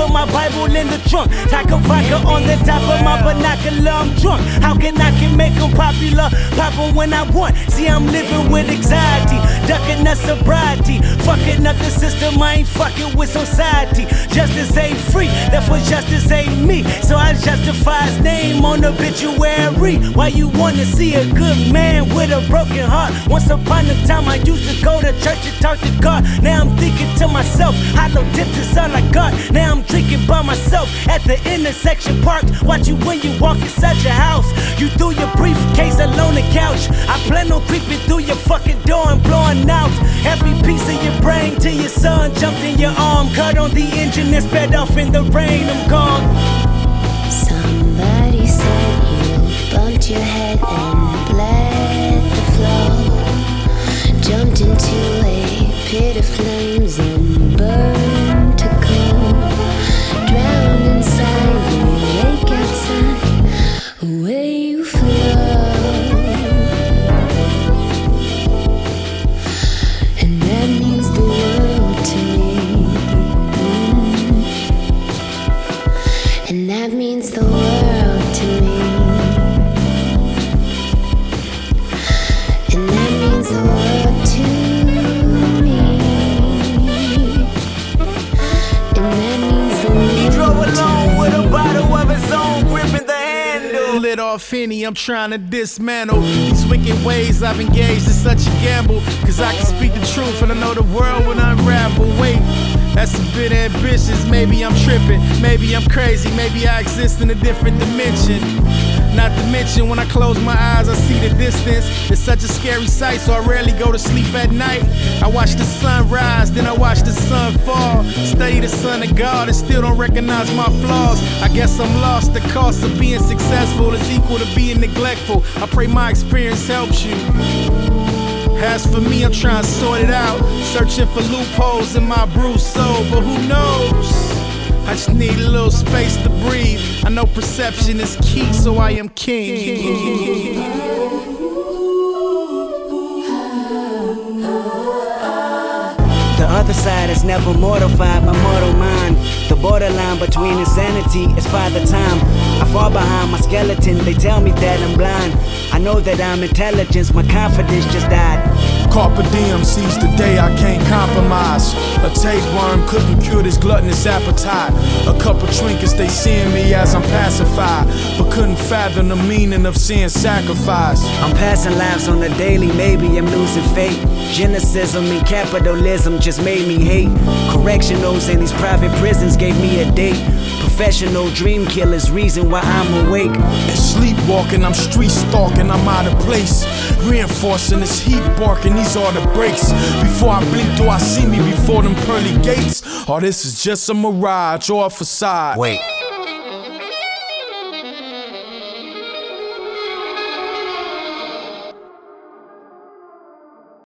put my Bible in the trunk. Taco vodka on the top of my binocular, I'm drunk. How can I can make them popular? Pop when I want. See, I'm living with anxiety, ducking the sobriety. Fucking up the system, I ain't fucking with society. Justice ain't free, therefore justice ain't me. So I justify his name on obituary. Why you wanna see a good man with a broken heart? Once upon a time, I used to go to church and talk to God. Now I'm thinking to myself, hollow tips is all I got. Now I'm drinking by myself at the intersection parked. Watch you when you walk inside your house. You threw your briefcase alone the couch. I plan on creeping through your fucking door and blowing out every piece of your brain till your son jumped in your arm. Cut on the engine and sped off in the rain. I'm gone. Somebody said you bumped your head and bled the flow. Jumped into a pit of means the world to me. And that means the world to me. And that means the world He drove to along with a bottle of his own, gripping the handle. Lit off Henny, I'm trying to dismantle these wicked ways I've engaged in such a gamble. Cause I can speak the truth and I know the world will unravel. Wait, that's a bit ambitious. Maybe I'm tripping, maybe I'm crazy, maybe I exist in a different dimension. Not to mention, when I close my eyes, I see the distance. It's such a scary sight, so I rarely go to sleep at night. I watch the sun rise, then I watch the sun fall. Study the Son of God and still don't recognize my flaws. I guess I'm lost. The cost of being successful is equal to being neglectful. I pray my experience helps you. As for me, I'm trying to sort it out. Searching for loopholes in my bruised soul, but who knows? I just need a little space to breathe. I know perception is key, so I am king. The other side is never mortified by mortal mind. The borderline between insanity is father time. I fall behind my skeleton, they tell me that I'm blind. I know that I'm intelligence, my confidence just died. Carpe diem seize the day I can't compromise. Tapeworm couldn't cure this gluttonous appetite. A couple of trinkets, they seeing me as I'm pacified, but couldn't fathom the meaning of seeing sacrifice. I'm passing lives on the daily, maybe I'm losing faith. Genocisim and capitalism just made me hate. Correctionals in these private prisons gave me a date. Professional dream killers, reason why I'm awake. And sleepwalking, I'm street stalking, I'm out of place. Reinforcing this heat barking, these are the breaks. Before I blink, do I see me before them pearly gates? Or this is just a mirage or a facade? Wait.